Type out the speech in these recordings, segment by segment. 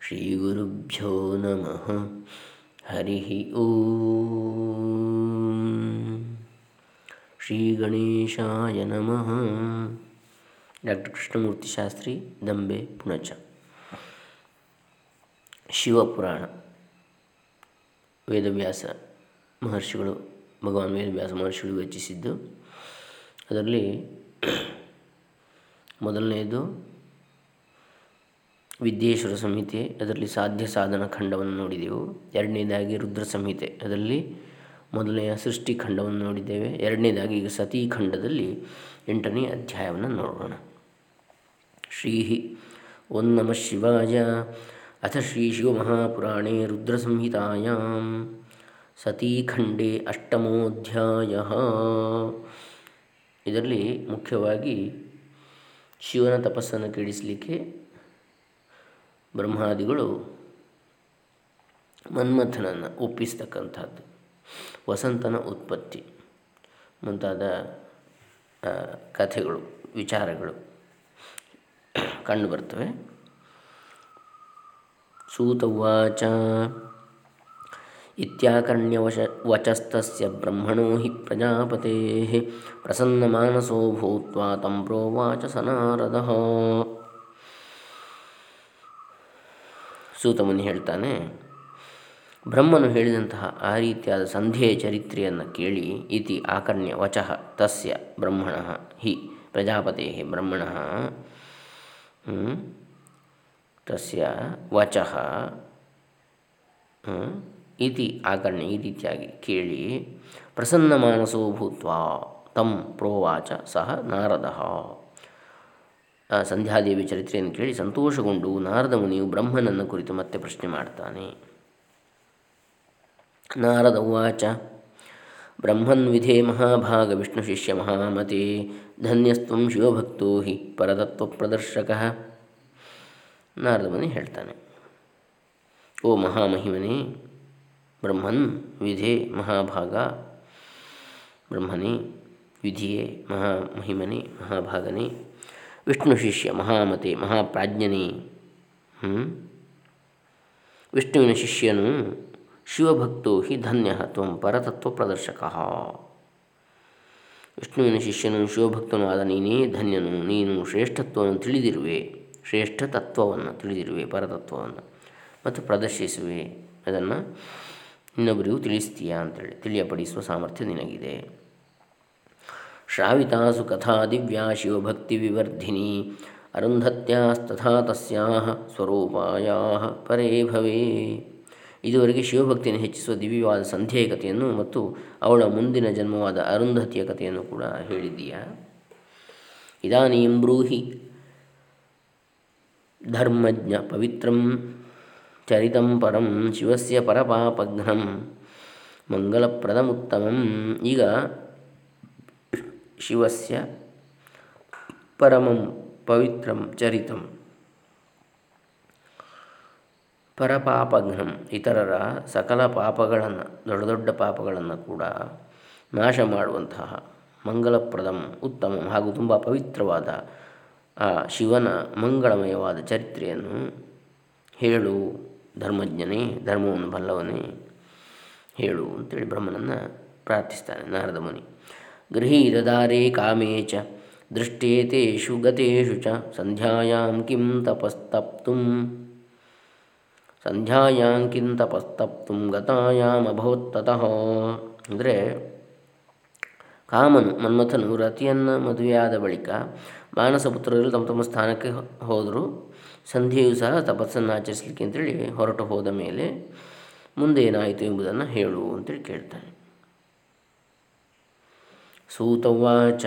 ಶ್ರೀ ಗುರುಭ್ಯೋ ನಮಃ ಹರಿ ಓಂ ಶ್ರೀ ಗಣೇಶಾಯ ನಮಃ ಡಾಕ್ಟರ್ ಕೃಷ್ಣಮೂರ್ತಿ ಶಾಸ್ತ್ರಿ ದಂಬೆ ಪುಣಚ ಶಿವಪುರಾಣ ವೇದವ್ಯಾಸ ಮಹರ್ಷಿಗಳು ಭಗವಾನ್ ವೇದವ್ಯಾಸ ಮಹರ್ಷಿಗಳು ರಚಿಸಿದ್ದು ಅದರಲ್ಲಿ ಮೊದಲನೆಯದು ವಿದ್ಯೇಶ್ವರ ಸಂಹಿತೆ, ಅದರಲ್ಲಿ ಸಾಧ್ಯ ಸಾಧನ ಖಂಡವನ್ನು ನೋಡಿದೆವು. ಎರಡನೇದಾಗಿ ರುದ್ರ ಸಂಹಿತೆ, ಅದರಲ್ಲಿ ಮೊದಲನೆಯ ಸೃಷ್ಟಿ ಖಂಡವನ್ನು ನೋಡಿದ್ದೇವೆ. ಎರಡನೇದಾಗಿ ಈಗ ಸತೀ ಖಂಡದಲ್ಲಿ ಎಂಟನೇ ಅಧ್ಯಾಯವನ್ನು ನೋಡೋಣ. ಶ್ರೀ ಓಂ ನಮಃ ಶಿವಾಯ. ಅಥ ಶ್ರೀ ಶಿವಮಹಾಪುರಾಣೇ ರುದ್ರಸಂಹಿತಾಯಾಂ ಸತೀಖಂಡೇ ಅಷ್ಟಮೋಧ್ಯಾಯ. ಇದರಲ್ಲಿ ಮುಖ್ಯವಾಗಿ ಶಿವನ ತಪಸ್ಸನ್ನು ಕೆಡಿಸಲಿಕ್ಕೆ ಬ್ರಹ್ಮಾದಿಗಳು ಮನ್ಮಥನನ್ನು ಒಪ್ಪಿಸ್ತಕ್ಕಂಥದ್ದು. ವಸಂತನ ಉತ್ಪತ್ತಿ ಮುಂತಾದ ಕಥೆಗಳು ವಿಚಾರಗಳು ಕಂಡುಬರ್ತವೆ ಸೂತವಾಚ ಇತ್ಯಾಕರ್ಣ್ಯವಶ ವಚಸ್ತಸ್ಯ ಬ್ರಹ್ಮಣೋ ಹಿ ಪ್ರಜಾಪತೆ ಪ್ರಸನ್ನಮಾನಸೋ ಭೂತ್ ತಂ ಪ್ರೋವಾಚ ಸನಾರದ ಸೂತಮುನಿ ಹೇಳ್ತಾನೆ, ಬ್ರಹ್ಮನು ಹೇಳಿದಂತಹ ಆ ರೀತಿಯಾದ ಸಂಧೆಯ ಚರಿತ್ರೆಯನ್ನು ಕೇಳಿ ಇತಿ ಆಕರ್ಣ್ಯ ವಚಃ ತಸ್ಯ ಬ್ರಹ್ಮಣ ಹಿ ಪ್ರಜಾಪತೆ ಬ್ರಹ್ಮಣ ತಸ್ಯ ವಚಃ ಇತಿ ಆಕರ್ಣ, ಈ ರೀತಿಯಾಗಿ ಕೇಳಿ ಪ್ರಸನ್ನ ಮಾನಸೋ ಭೂತ್ವ ತಂ ಪ್ರೋವಾಚ ಸಹ ನಾರದ. ಸಂಧ್ಯಾದೇವಿ ಚರಿತ್ರೆಯನ್ನು ಕೇಳಿ ಸಂತೋಷಗೊಂಡು ನಾರದ ಮುನಿಯು ಬ್ರಹ್ಮನನ್ನು ಕುರಿತು ಮತ್ತೆ ಪ್ರಶ್ನೆ ಮಾಡ್ತಾನೆ. ನಾರದ ಉವಾಚ, ಬ್ರಹ್ಮನ್ ವಿಧೇ ಮಹಾಭಾಗ ವಿಷ್ಣು ಶಿಷ್ಯ ಮಹಾಮತೆ ಧನ್ಯಸ್ತ್ವಂ ಶಿವಭಕ್ತೋ ಹಿ ಪರತತ್ವ ಪ್ರದರ್ಶಕ. ನಾರದ ಮುನಿ ಹೇಳ್ತಾನೆ, ಓ ಮಹಾಮಹಿಮನೇ ಬ್ರಹ್ಮನ್ ವಿಧೇ ಮಹಾಭಾಗ. ಬ್ರಹ್ಮನೇ ವಿಧಿಯೇ ಮಹಾಮಹಿಮನೇ ಮಹಾಭಾಗನೇ. ವಿಷ್ಣು ಶಿಷ್ಯ ಮಹಾಮತೆ ಮಹಾಪ್ರಾಜ್ಞನೇ. ವಿಷ್ಣುವಿನ ಶಿಷ್ಯನು ಶಿವಭಕ್ತೋ ಹಿ ಧನ್ಯ ತ್ವಂ ಪರತತ್ವ ಪ್ರದರ್ಶಕ. ವಿಷ್ಣುವಿನ ಶಿಷ್ಯನು ಶಿವಭಕ್ತನು ಆದ ನೀನೇ ಧನ್ಯನು, ನೀನು ಶ್ರೇಷ್ಠತ್ವವನ್ನು ತಿಳಿದಿರುವೆ, ಶ್ರೇಷ್ಠ ತತ್ವವನ್ನು ತಿಳಿದಿರುವೆ, ಪರತತ್ವವನ್ನು ಮತ್ತು ಪ್ರದರ್ಶಿಸುವೆ. ಅದನ್ನು ಇನ್ನೊಬ್ಬರಿಗೂ ತಿಳಿಸ್ತೀಯಾ ಅಂತೇಳಿ ತಿಳಿಯಪಡಿಸುವ ಸಾಮರ್ಥ್ಯ ನಿನಗಿದೆ. ಶ್ರಾವಿತಾಸು ಕಥಾ ದಿವ್ಯಾ ಶಿವಭಕ್ತಿ ವಿವರ್ಧಿನಿ, ಅರುಂಧತ್ಯಾಸ್ತಥಾ ತಸ್ಯಾಹ ಸ್ವರೂಪಾಯ ಪರೇ ಭವೇ. ಇದುವರೆಗೆ ಶಿವಭಕ್ತಿಯನ್ನು ಹೆಚ್ಚಿಸುವ ದಿವ್ಯವಾದ ಸಂಧ್ಯೆಯ ಕಥೆಯನ್ನು ಮತ್ತು ಅವಳ ಮುಂದಿನ ಜನ್ಮವಾದ ಅರುಂಧತಿಯ ಕಥೆಯನ್ನು ಕೂಡ ಹೇಳಿದ್ದೀಯ? ಇದಾನೀಂ ಬ್ರೂಹಿ ಧರ್ಮಜ್ಞ ಪವಿತ್ರಂ ಚರಿತಂ ಪರಂ ಶಿವಸ್ಯ ಪರಪಾಪಘ್ನಂ ಮಂಗಲಪ್ರದಮುತ್ತಮಂ ಈಗ ಶಿವಸ್ಯ ಪರಮಂ ಪವಿತ್ರಂ ಚರಿತಂ ಪರಪಾಪಘ್ನಂ ಇತರರ ಸಕಲ ಪಾಪಗಳನ್ನು ದೊಡ್ಡ ದೊಡ್ಡ ಪಾಪಗಳನ್ನು ಕೂಡ ನಾಶ ಮಾಡುವಂತಹ ಮಂಗಲಪ್ರದಂ, ಉತ್ತಮಂ ಹಾಗೂ ತುಂಬ ಪವಿತ್ರವಾದ ಆ ಶಿವನ ಮಂಗಳಮಯವಾದ ಚರಿತ್ರೆಯನ್ನು ಹೇಳು. ಧರ್ಮಜ್ಞನೇ, ಧರ್ಮವನ್ನು ಬಲ್ಲವನೇ ಹೇಳು ಅಂತೇಳಿ ಬ್ರಹ್ಮನನ್ನು ಪ್ರಾರ್ಥಿಸ್ತಾನೆ ನಾರದ ಮುನಿ. ಗೃಹೀರದಾರೇ ಕಾಮೇ ಚ ದೃಷ್ಟೇತೇಷು ಗತೇಷು ಚ, ಸಂಧ್ಯಾಯಾಂ ಕಿಂ ತಪಸ್ತಪ್ತು. ಸಂಧ್ಯಾಯಾಂ ಕಿಂ ತಪಸ್ತಪ್ತು ಗತಾಯಾಮ್ ಅಭವತ್ತತಃ. ಅಂದರೆ ಕಾಮನು, ಮನ್ಮಥನು ರತಿಯನ್ನು ಮದುವೆಯಾದ ಬಳಿಕ ಮಾನಸಪುತ್ರರು ತಮ್ಮ ತಮ್ಮ ಸ್ಥಾನಕ್ಕೆ ಹೋದರು. ಸಂಧ್ಯೆಯು ಸಹ ತಪಸ್ಸನ್ನು ಆಚರಿಸಲಿಕ್ಕೆ ಅಂತೇಳಿ ಹೊರಟು ಹೋದ ಮೇಲೆ ಮುಂದೆ ಏನಾಯಿತು ಎಂಬುದನ್ನು ಹೇಳು ಅಂತೇಳಿ ಕೇಳ್ತಾನೆ. ಸೂತವಾಚ.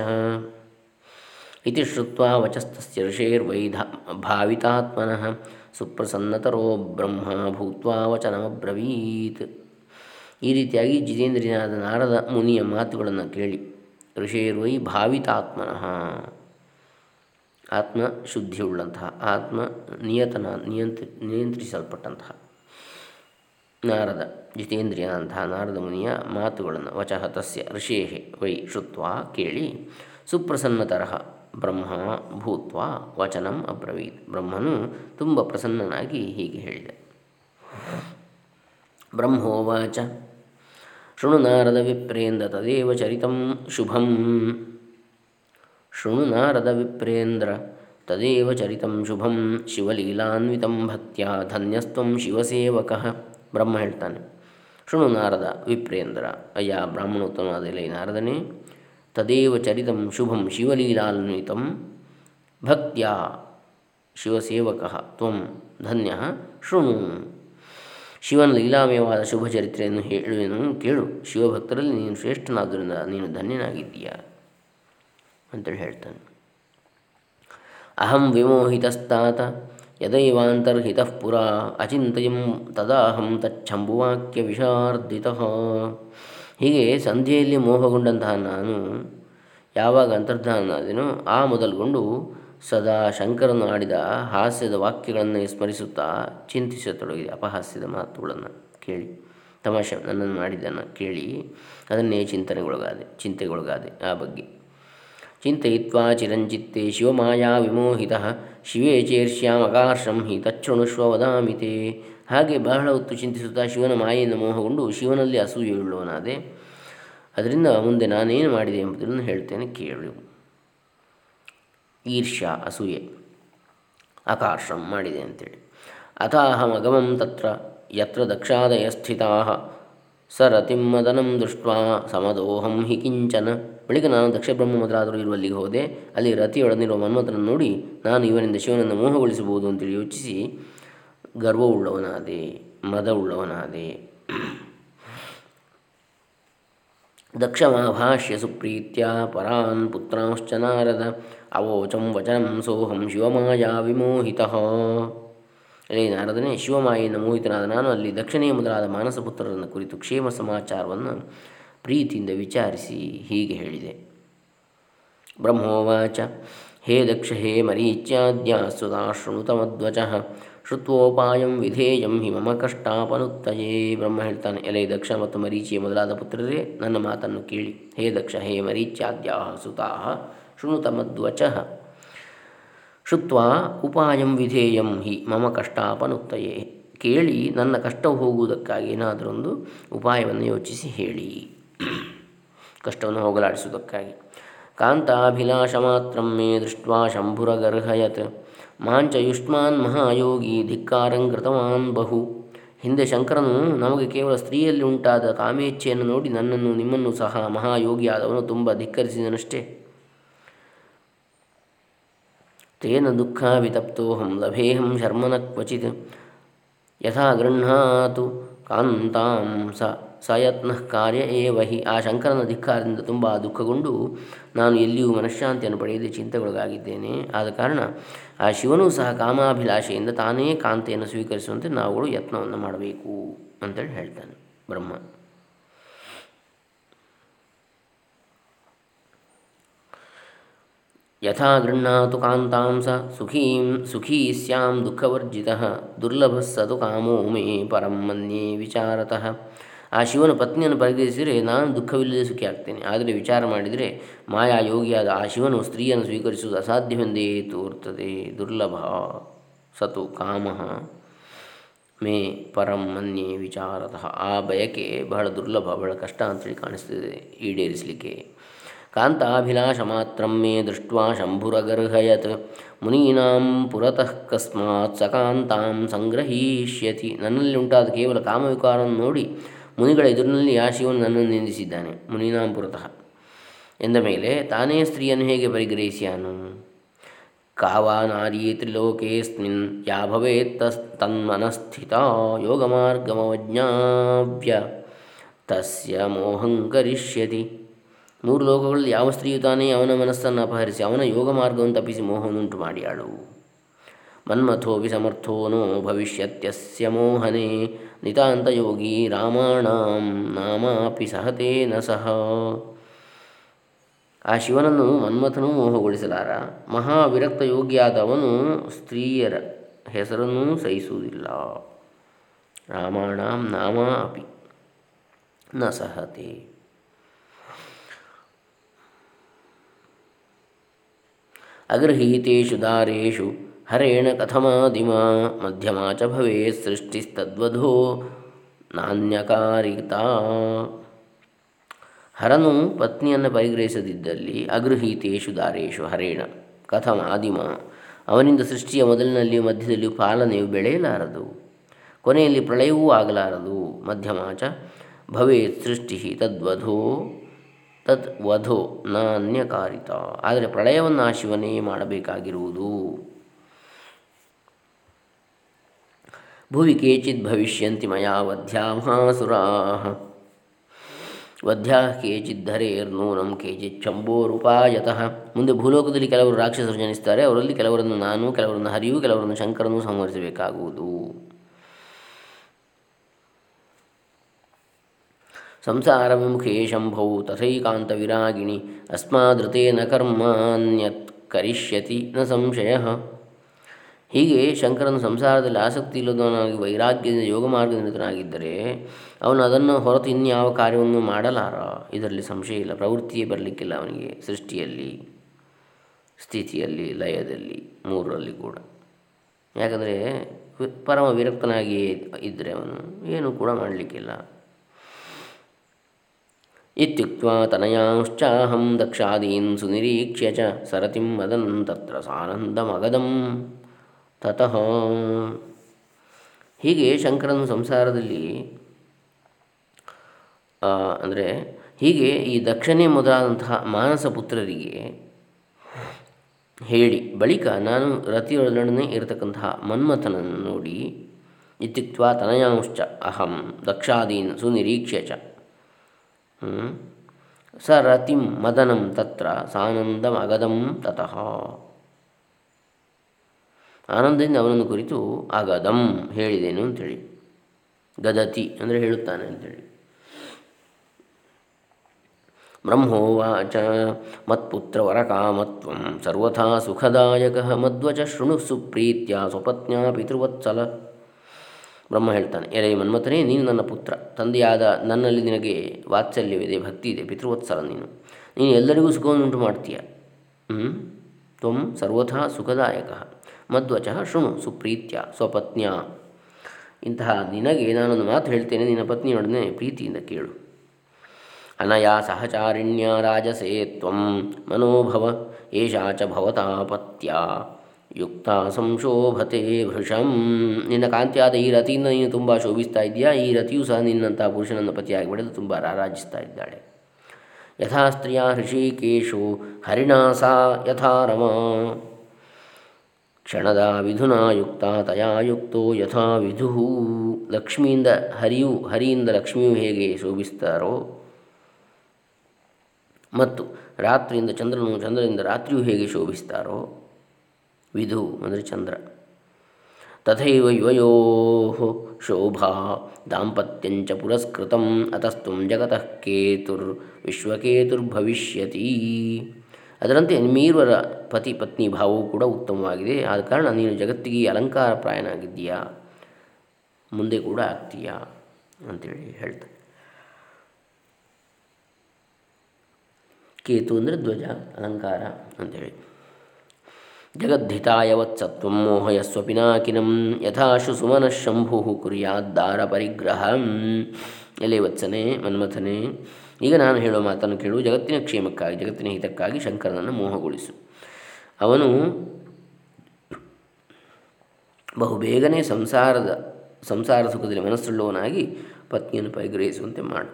ಇತಿ ಶ್ರುತ್ವ ವಚಸ್ತಸ್ಯ ಋಷೇರ್ವೈಧ ಭಾವಿತಾತ್ಮನಃ ಸುಪ್ರಸನ್ನತರೋ ಬ್ರಹ್ಮ ಭೂತ್ವಾ ವಚನಮಬ್ರವೀತ್. ಈ ರೀತಿಯಾಗಿ ಜಿತೇಂದ್ರಿಯನಾದ ನಾರದ ಮುನಿಯ ಮಾತುಗಳನ್ನು ಕೇಳಿ. ಋಷೇರ್ವೈ ಭಾವಿತಾತ್ಮನಃ. ಆತ್ಮ ಶುದ್ಧಿಯುಳ್ಳಂತಹ ಆತ್ಮ ನಿಯತನ ನಿಯಂತ್ರಿ, ನಿಯಂತ್ರಿಸಲ್ಪಟ್ಟಂತಹ. ನಾರದ ಜಿತೇಂದ್ರಿಯನಂತಹ ನಾರದ ಮುನಿಯ ಮಾತುಗಳನ್ನು ವಚಃ ತಸ್ಯ ಋಷೇ ವೈ ಶುತ್ವ ಕೇಳಿ, ಸುಪ್ರಸನ್ನತರಹ ಬ್ರಹ್ಮ ಭೂತ್ವ ವಚನಂ ಅಬ್ರವೀತ್. ಬ್ರಹ್ಮನು ತುಂಬ ಪ್ರಸನ್ನನಾಗಿ ಹೀಗೆ ಹೇಳಿದ. ಬ್ರಹ್ಮೋವಾಚ, ಶೃಣು ನಾರದ ವಿಪ್ರೇಂದ ತದೇವ ಚರಿತಂ ಶುಭಂ. ಶೃಣು ನಾರದ ವಿಪ್ರೇಂದ್ರ, ತದೇವ ಚರಿತಂ ಶುಭಂ ಶಿವಲೀಲಾನ್ವಿತಂ ಭಕ್ತ್ಯ ಧನ್ಯಸ್ತ್ವಂ ಶಿವಸೇವಕ ಬ್ರಹ್ಮ ಹೇಳ್ತಾನೆ. ಶೃಣು ನಾರದ ವಿಪ್ರೇಂದ್ರ, ಅಯ್ಯ ಬ್ರಾಹ್ಮಣೋತ್ತಮವಾದ ಈ ನಾರದನೇ, ತದೇವ ಚರಿತಂ ಶುಭಂ ಶಿವಲೀಲಾನ್ವಿತಂ ಭಕ್ತ್ಯ ಶಿವಸೇವಕ ತ್ವಂ ಧನ್ಯ ಶೃಣು. ಶಿವನ ಲೀಲಾಮಯವಾದ ಶುಭ ಚರಿತ್ರೆಯನ್ನು ಹೇಳುವೆನು. ಕೇಳು, ಶಿವಭಕ್ತರಲ್ಲಿ ನೀನು ಶ್ರೇಷ್ಠನಾದ್ದರಿಂದ ನೀನು ಧನ್ಯನಾಗಿದ್ದೀಯ? ಅಂತೇಳಿ ಹೇಳ್ತಾನೆ. ಅಹಂ ವಿಮೋಹಿತಸ್ತಾತ ಯದೈವಾಂತರ್ಹಿತಃ ಪುರ ಅಚಿಂತಯಂ ತದಾಹಂ ತಚ್ಛಂಭುವಾಕ್ಯ ವಿಷಾರ್ಧಿತ ಹೀಗೆ ಸಂಧ್ಯೆಯಲ್ಲಿ ಮೋಹಗೊಂಡಂತಹ ನಾನು ಯಾವಾಗ ಅಂತರ್ಧಾನನಾದಿನೋ ಆ ಮೊದಲುಗೊಂಡು ಸದಾ ಶಂಕರನು ಆಡಿದ ಹಾಸ್ಯದ ವಾಕ್ಯಗಳನ್ನು ಸ್ಮರಿಸುತ್ತಾ ಚಿಂತಿಸತೊಡಗಿದೆ ಅಪಹಾಸ್ಯದ ಮಾತುಗಳನ್ನು ಕೇಳಿ, ತಮಾಷೆ ನನ್ನನ್ನು ಮಾಡಿದ್ದನ್ನು ಕೇಳಿ ಅದನ್ನೇ ಚಿಂತನೆಗೊಳಗಾದೆ, ಚಿಂತೆಗೊಳಗಾದೆ ಆ ಬಗ್ಗೆ. ಚಿಂತಯಿತ್ವಾ ಚಿರಂಜಿತ್ತೇ ಶಿವಮಾಯಾ ವಿಮೋಹಿತ, ಶಿವೇ ಚೇರ್ಷ್ಯಾಮಕಾರ್ಷಂ ಹಿ ತಚ್ಚೃಣುಷ್ವ ವದಾಮಿತೆ ಹಾಗೆ ಬಹಳ ಹೊತ್ತು ಚಿಂತಿಸುತ್ತಾ ಶಿವನ ಮಾಯೆಯನ್ನು ಮೋಹಗೊಂಡು ಶಿವನಲ್ಲಿ ಅಸೂಯೆಯುಳ್ಳವನಾದೆ ಅದರಿಂದ ಮುಂದೆ ನಾನೇನು ಮಾಡಿದೆ ಎಂಬುದನ್ನು ಹೇಳ್ತೇನೆ, ಕೇಳು. ಈರ್ಷ್ಯಾ, ಅಸೂಯೆ. ಅಕಾರ್ಷಂ ಮಾಡಿದೆ ಅಂತೇಳಿ. ಅಥಾಹಮಗಮಂ ತತ್ರ, ಯತ್ರ ದಕ್ಷಾದಯ ಸ್ಥಿತಾ ಸ ರತಿಮ್ಮದನಂ ದೃಷ್ಟ ಸಮದೋಹಂ ಹಿ ಕಿಂಚನ. ಬಳಿಕ ನಾನು ದಕ್ಷ ಬ್ರಹ್ಮ ಮೊದಲಾದರೂ ಇರುವಲ್ಲಿಗೆ ಹೋದೆ. ಅಲ್ಲಿ ರತಿಯೊಡನಿರುವ ಮನ್ಮಥನನ್ನು ನೋಡಿ ನಾನು ಇವನಿಂದ ಶಿವನನ್ನು ಮೋಹಗೊಳಿಸಬಹುದು ಅಂತೇಳಿ ಯೋಚಿಸಿ ಗರ್ವವುಳ್ಳವನಾದೆ, ಮದವುಳ್ಳವನಾದೆ. ದಕ್ಷಮಾಭಾಷ್ಯ ಸುಪ್ರೀತ್ಯ ಪರಾನ್ ಪುತ್ರಾಂಶ್ಚನಾರದ ಅವೋಚಂ ವಚನಂ ಸೋಹಂ ಶಿವಮಾಯಾ ವಿಮೋಹಿತ. ಅಲ್ಲೇ ನಾರದನೇ ಶಿವಮಾಯಿಯಿಂದ ಮೋಹಿತನಾದ ನಾನು, ಅಲ್ಲಿ ದಕ್ಷಿಣೆಯ ಮೊದಲಾದ ಮಾನಸಪುತ್ರರನ್ನು ಕುರಿತು ಕ್ಷೇಮ ಸಮಾಚಾರವನ್ನು ಪ್ರೀತಿಯಿಂದ ವಿಚಾರಿಸಿ ಹೀಗೆ ಹೇಳಿದೆ. ಬ್ರಹ್ಮೋವಾಚ, ಹೇ ದಕ್ಷ, ಹೇ ಮರೀಚ್ಯಾದ್ಯ ಸುಧಾಶೃಣುತಮಧ್ವಚ ಶ್ರುತ್ವೋಪಾಯಂ ವಿಧೇಯಂ ಹಿ ಮಮ ಕಷ್ಟಾಪನುತ್ತಯೇ. ಬ್ರಹ್ಮ ಹೇಳ್ತಾನೆ, ಎಲೆ ದಕ್ಷ ಮತ್ತು ಮರೀಚಿಯ ಮೊದಲಾದ ಪುತ್ರರೇ, ನನ್ನ ಮಾತನ್ನು ಕೇಳಿ. ಹೇ ದಕ್ಷ, ಹೇ ಮರೀಚ್ಯಾದ್ಯಾ ಸುತಾ ಶೃಣುತಮಧ್ವಚ ಶುತ್ವ ಉಪಾಯಂ ವಿಧೇಯಂ ಹಿ, ಮಮ ಕಷ್ಟಾಪನುತ್ತಯೇ. ಕೇಳಿ ನನ್ನ ಕಷ್ಟವು ಹೋಗುವುದಕ್ಕಾಗಿ ಏನಾದರೊಂದು ಉಪಾಯವನ್ನು ಯೋಚಿಸಿ ಹೇಳಿ. ಕಷ್ಟವನ್ನು ಹೋಗಲಾಡಿಸುವುದಕ್ಕಾಗಿ. ಕಾಂತಾಭಿಲಾಷ ಮಾತ್ರ ಮೇ ದೃಷ್ಟ ಶಂಭುರಗರ್ಹಯತ್. ಮಾಂಚ ಯುಷ್ಮಾನ್ ಮಹಾಯೋಗಿ ಧಿಕ್ಕಾರಂಕೃತವಾನ್ ಬಹು. ಹಿಂದೆ ಶಂಕರನು ನಮಗೆ ಕೇವಲ ಸ್ತ್ರೀಯಲ್ಲಿ ಉಂಟಾದ ಕಾಮೇಚ್ಛೆಯನ್ನು ನೋಡಿ ನನ್ನನ್ನು ನಿಮ್ಮನ್ನು ಸಹ ಮಹಾಯೋಗಿಯಾದವನು ತುಂಬ ಧಿಕ್ಕರಿಸಿದನಷ್ಟೇ. ತೇನ ದುಃಖಾವಿತಪ್ತೋಹಂ ಲಭೇಹಂ ಶರ್ಮನ ಕ್ವಚಿತ್ ಯಥಾ ಗೃಹಾತು ಕಾಂತಾಂ ಸ ಸಯತ್ನ ಕಾರ್ಯ ಏವಹಿ ಆ ಶಂಕರನ ಧಿಕ್ಕಾರದಿಂದ ತುಂಬ ದುಃಖಗೊಂಡು ನಾನು ಎಲ್ಲಿಯೂ ಮನಃಶಾಂತಿಯನ್ನು ಪಡೆಯದೆ ಚಿಂತೆಗೊಳಗಾಗಿದ್ದೇನೆ. ಆದ ಕಾರಣ ಆ ಶಿವನೂ ಸಹ ಕಾಮಾಭಿಲಾಷೆಯಿಂದ ತಾನೇ ಕಾಂತೆಯನ್ನು ಸ್ವೀಕರಿಸುವಂತೆ ನಾವುಗಳು ಯತ್ನವನ್ನು ಮಾಡಬೇಕು ಅಂತೇಳಿ ಹೇಳ್ತಾನೆ ಬ್ರಹ್ಮ. ಯಥಾ ಗೃಹ್ಣಾತು ಕಾಂತಾಂಸ ಸುಖೀಂ ಸುಖೀ ಸ್ಯಾಂ ದುಃಖವರ್ಜಿತ ದುರ್ಲಭ ಸತು ಕಾಮೋ ಮೇ ಪರಂ ಮನ್ಯೇ ವಿಚಾರತಃ ಆ ಶಿವನ ಪತ್ನಿಯನ್ನು ಪರಿಗಣಿಸಿದರೆ ನಾನು ದುಃಖವಿಲ್ಲದೆ ಸುಖಿ ಆಗ್ತೇನೆ ಆದರೆ ವಿಚಾರ ಮಾಡಿದರೆ ಮಾಯಾ ಯೋಗಿಯಾದ ಆ ಶಿವನು ಸ್ತ್ರೀಯನ್ನು ಸ್ವೀಕರಿಸುವುದು ಅಸಾಧ್ಯವೆಂದೇ ತೋರ್ತದೆ ದುರ್ಲಭ ಸತು ಕಾಮ ಮೇ ಪರಂ ಮನ್ಯೆ ವಿಚಾರತಃ. ಆ ಬಯಕೆ ಬಹಳ ದುರ್ಲಭ, ಬಹಳ ಕಷ್ಟ ಅಂತೇಳಿ ಕಾಣಿಸ್ತದೆ ಈಡೇರಿಸಲಿಕ್ಕೆ. ಕಾಂತಾಭಿಲಾಷ ಮಾತ್ರ ಮೇ ದೃಷ್ಟ ಶಂಭುರಗರ್ಹಯತ್ ಮುನೀನಾಂ ಪುರತಃ ಕಸ್ಮಾತ್ ಸಕಾಂತಾಂ ಕಾಂತಾಂ ಸಂಗ್ರಹೀಷ್ಯತಿ ನನ್ನಲ್ಲಿ ಉಂಟಾದ ಕೇವಲ ಕಾಮವಿಕಾರವನ್ನು ನೋಡಿ ಮುನಿಗಳ ಎದುರಿನಲ್ಲಿ ಆ ಶಿವನು ನನ್ನನ್ನು ನಿಂದಿಸಿದ್ದಾನೆ ಮುನೀನಾಂಪುರತಃ ಎಂದ ಮೇಲೆ ತಾನೇ ಸ್ತ್ರೀಯನ್ನು ಹೇಗೆ ಪರಿಗ್ರಹಿಸಿಯಾನು? ಕಾವಾ ನಾರೀ ತ್ರಿಲೋಕೇಸ್ಮಿನ್ ಯಾ ಭವೇತ್ ತನ್ಮನಸ್ಥಿತ ಯೋಗಮಾರ್ಗಮವಜ್ಞಾವ್ಯ ತಸ್ಯ ಮೋಹಂಕರಿಷ್ಯತಿ ನೂರು ಲೋಕಗಳಲ್ಲಿ ಯಾವ ಸ್ತ್ರೀಯು ತಾನೇ ಅವನ ಮನಸ್ಸನ್ನು ಅಪಹರಿಸಿ ಅವನ ಯೋಗ ಮಾರ್ಗವನ್ನು ತಪ್ಪಿಸಿ ಮೋಹವನ್ನುಂಟು ಮಾಡಿಯಾಳು. ಮನ್ಮಥೋ ವಿಸಮರ್ಥೋನೋ ಭವಿಷ್ಯತ್ಯಸ್ಯ ಮೋಹನೆ ನಿತಾಂತ ಯೋಗಿ ರಾಮಾಣಾಂ ನಾಮಾಪಿ ಸಹತೇನ ಸಹ ಆ ಶಿವನನ್ನು ಮನ್ಮಥನೂ ಮೋಹಗೊಳಿಸಲಾರ. ಮಹಾವಿರಕ್ತ ಯೋಗಿಯಾದವನು ಸ್ತ್ರೀಯರ ಹೆಸರನ್ನೂ ಸಹಿಸುವುದಿಲ್ಲ. ರಾಮಾಣಾಂ ನಾಮ ಅಪಿ ನ ಸಹತೆ ಅಗೃಹೀತೇಷು ದಾರೇಷು ಹರೇಣ ಕಥಮಾದಿಮ ಮಧ್ಯಮ ಚ ಭವೇತ್ ಸೃಷ್ಟಿಸ್ತದ್ವಧೋ ನಾಣ್ಯಕಾರಿತಾ. ಹರನು ಪತ್ನಿಯನ್ನು ಪರಿಗ್ರಹಿಸದಿದ್ದಲ್ಲಿ ಅಗೃಹೀತೇಷು ದಾರೇಶು ಹರೇಣ ಕಥಮ ಆದಿಮ ಅವನಿಂದ ಸೃಷ್ಟಿಯ ಮೊದಲಿನಲ್ಲಿಯೂ ಮಧ್ಯದಲ್ಲಿಯೂ ಪಾಲನೆಯು ಬೆಳೆಯಲಾರದು. ಕೊನೆಯಲ್ಲಿ ಪ್ರಳಯವೂ ಆಗಲಾರದು. ಮಧ್ಯಮಾಚ ಭವೇತ್ ಸೃಷ್ಟಿ ತದ್ವಧೋ. ತದ್ ವಧೋ ನ ಅನ್ಯಕಾರಿತ ಆದರೆ ಪ್ರಳಯವನ್ನು ಆ ಮಾಡಬೇಕಾಗಿರುವುದು. ಭುವಿ ಕೇಚಿತ್ ಭವಿಷ್ಯಂತಿ ಮಯಾ ವಧ್ಯಾ ಮಹಾಸುರಾ ವಧ್ಯಾ ಕೇಚಿದ್ಧರೇರ್ನೂನಂ ಕೇಚಿತ್ ಚಂಬೋರುಪಾಯತಃ. ಮುಂದೆ ಭೂಲೋಕದಲ್ಲಿ ಕೆಲವರು ರಾಕ್ಷಸರು ಜನಿಸ್ತಾರೆ, ಅವರಲ್ಲಿ ಕೆಲವರನ್ನು ನಾನು, ಕೆಲವರನ್ನು ಹರಿಯು, ಕೆಲವರನ್ನು ಶಂಕರನ್ನು ಸಂಹರಿಸಬೇಕಾಗುವುದು. ಸಂಸಾರ ವಿಮುಖೇ ಶಂಭೌ ತಥೈಕಾಂತ ವಿರಾಗಿಣಿ ಅಸ್ಮಾದೃತೆ ನ ಕರ್ಮಾನ್ಯತ್ ಕರಿಷ್ಯತಿ ನ ಸಂಶಯ. ಹೀಗೆ ಶಂಕರನು ಸಂಸಾರದಲ್ಲಿ ಆಸಕ್ತಿ ಇಲ್ಲದವನಾಗಿ ವೈರಾಗ್ಯದಿಂದ ಯೋಗ ಮಾರ್ಗನಿರತನಾಗಿದ್ದರೆ ಅವನು ಅದನ್ನು ಹೊರತು ಇನ್ಯಾವ ಕಾರ್ಯವನ್ನು ಮಾಡಲಾರ? ಇದರಲ್ಲಿ ಸಂಶಯ ಇಲ್ಲ, ಪ್ರವೃತ್ತಿಯೇ ಬರಲಿಕ್ಕಿಲ್ಲ ಅವನಿಗೆ, ಸೃಷ್ಟಿಯಲ್ಲಿ, ಸ್ಥಿತಿಯಲ್ಲಿ, ಲಯದಲ್ಲಿ, ಮೂರರಲ್ಲಿ ಕೂಡ. ಯಾಕಂದರೆ ಪರಮ ವಿರಕ್ತನಾಗಿಯೇ ಇದ್ದರೆ ಅವನು ಏನೂ ಕೂಡ ಮಾಡಲಿಕ್ಕಿಲ್ಲ. ಇತ್ಯುಕ್ತ ತನಯಾಂಶ್ಚಾಹಂ ದಕ್ಷಾದೀನ್ ಸುನಿರೀಕ್ಷ್ಯ ಚ ಸರತಿಂ ಮದನ್ ತತ್ರ ಸಾನಂದಮಗದಂ ತತಃ ಹೀಗೆ ಶಂಕರನು ಸಂಸಾರದಲ್ಲಿ ಅಂದರೆ ಹೀಗೆ ಈ ದಕ್ಷಿಣೆ ಮೊದಲಾದಂತಹ ಮಾನಸ ಪುತ್ರರಿಗೆ ಹೇಳಿ, ಬಳಿಕ ನಾನು ರತಿಯೊಳಗಡೆ ಇರತಕ್ಕಂತಹ ಮನ್ಮಥನನ್ನು ನೋಡಿ ಇತ್ಯುಕ್ತ ತನಯಾಂಶ್ಚ ಅಹಂ ದಕ್ಷಾದೀನ್ ಸುನಿರೀಕ್ಷ್ಯ ಚ ಸ ಮದನಂ ತತ್ರ ಸಾನಂದಮಗದಂ ತತಃ. ಆನಂದದಿಂದ ಅವನನ್ನು ಕುರಿತು ಅಗದಂ ಹೇಳಿದೆನು ಅಂಥೇಳಿ ಗದತಿ ಅಂದರೆ ಹೇಳುತ್ತಾನೆ ಅಂಥೇಳಿ ಬ್ರಹ್ಮೋವಾಚ ಮತ್ಪುತ್ರ ವರಕಾಮತ್ವಂ ಸರ್ವಥಾ ಸುಖದಾಯಕ ಮಧ್ವಚ ಶೃಣು ಸುಪ್ರೀತ್ಯ ಸ್ವಪತ್ನ್ಯಾ ಪಿತೃವತ್ಸಲ. ಬ್ರಹ್ಮ ಹೇಳ್ತಾನೆ, ಎಲೆ ಮನ್ಮಥನೇ, ನೀನು ನನ್ನ ಪುತ್ರ. ತಂದೆಯಾದ ನನ್ನಲ್ಲಿ ನಿನಗೆ ವಾತ್ಸಲ್ಯವಿದೆ, ಭಕ್ತಿ ಇದೆ, ಪಿತೃವತ್ಸಲ ನೀನು. ನೀನು ಎಲ್ಲರಿಗೂ ಸುಖವನ್ನುಂಟು ಮಾಡ್ತೀಯ. ಹ್ಞೂ ತ್ವಂ ಸರ್ವಥಾ ಸುಖದಾಯಕ. ಮಧ್ವಚ ಶೃಣು ಸುಪ್ರೀತ್ಯ ಸ್ವಪತ್ನಿಯ. ಇಂತಹ ನಿನಗೆ ನಾನೊಂದು ಮಾತು ಹೇಳ್ತೇನೆ, ನಿನ್ನ ಪತ್ನಿಯೊಡನೆ ಪ್ರೀತಿಯಿಂದ ಕೇಳು. ಅನಯಾ ಸಹಚಾರಿಣ್ಯ ರಾಜಸೇ ತ್ವಂ ಮನೋಭವ ಏಷಾ ಚ ಭವತಾಪತ್ಯ. ಯುಕ್ತ ಸಂಶೋಭತೆ ಭೃಷಂ ನಿನ್ನ ಕಾಂತಿಯಾದ ಈ ರತಿಯಿಂದ ನೀನು ತುಂಬ ಶೋಭಿಸ್ತಾ ಇದೆಯಾ ಈ ರತಿಯು ಸಹ ನಿನ್ನಂತಹ ಪುರುಷನನ್ನು ಪತಿಯಾಗಿ ಬೆಳೆದು ತುಂಬ ರಾರಾಜಿಸ್ತಾ ಇದ್ದಾಳೆ. ಯಥಾ ಸ್ತ್ರೀಯ ಹೃಷಿಕೇಶು ಹರಿಣಾಸ ಯಥಾ ರಮಾ. ಕ್ಷಣದ ವಿಧುನಾ ಯುಕ್ತ ತಯಾ ಯುಕ್ತೋ ಯಥಾ ವಿಧು. ಲಕ್ಷ್ಮಿಯಿಂದ ಹರಿಯು, ಹರಿಯಿಂದ ಲಕ್ಷ್ಮಿಯು ಹೇಗೆ ಶೋಭಿಸ್ತಾರೋ? ಮತ್ತು ರಾತ್ರಿಯಿಂದ ಚಂದ್ರನು ಚಂದ್ರನಿಂದ ರಾತ್ರಿಯು ಹೇಗೆ ಶೋಭಿಸ್ತಾರೋ? ವಿಧು ಅಂದರೆ ಚಂದ್ರ. ತಥೈವ ಯುವಯೋ ಶೋಭಾ ದಾಂಪತ್ಯಂಚ ಪುರಸ್ಕೃತಂ ಅತಸ್ತು ಜಗತಃ ಕೇತುರ್ ವಿಶ್ವಕೇತುರ್ಭವಿಷ್ಯತಿ ಅದರಂತೆ ನಿಮ್ಮೀರ್ವರ ಪತಿ ಪತ್ನಿ ಭಾವವು ಕೂಡ ಉತ್ತಮವಾಗಿದೆ. ಆದ ಕಾರಣ ನೀನು ಜಗತ್ತಿಗೆ ಅಲಂಕಾರ ಪ್ರಾಯನಾಗಿದ್ದೀಯಾ ಮುಂದೆ ಕೂಡ ಆಗ್ತೀಯಾ? ಅಂತೇಳಿ ಹೇಳ್ತಾರೆ ಕೇತು ಅಂದರೆ ಧ್ವಜ, ಅಲಂಕಾರ ಅಂಥೇಳಿ ಜಗದ್ಧಿತಾಯ ವತ್ಸತ್ವ ಮೋಹಯಸ್ವ ಪಿನಾಕಿನಂ ಯಥಾಶು ಸುಮನ ಶಂಭು ಕುರಿಯಾದ್ದಾರ ಪರಿಗ್ರಹ ಎಲೆ ವತ್ಸನೆ, ಮನ್ಮಥನೆ, ಈಗ ನಾನು ಹೇಳುವ ಮಾತನ್ನು ಕೇಳು. ಜಗತ್ತಿನ ಕ್ಷೇಮಕ್ಕಾಗಿ, ಜಗತ್ತಿನ ಹಿತಕ್ಕಾಗಿ ಶಂಕರನನ್ನು ಮೋಹಗೊಳಿಸು. ಅವನು ಬಹುಬೇಗನೆ ಸಂಸಾರದ, ಸಂಸಾರ ಸುಖದಲ್ಲಿ ಮನಸ್ಸುಳ್ಳವನಾಗಿ ಪತ್ನಿಯನ್ನು ಪರಿಗ್ರಹಿಸುವಂತೆ ಮಾಡು.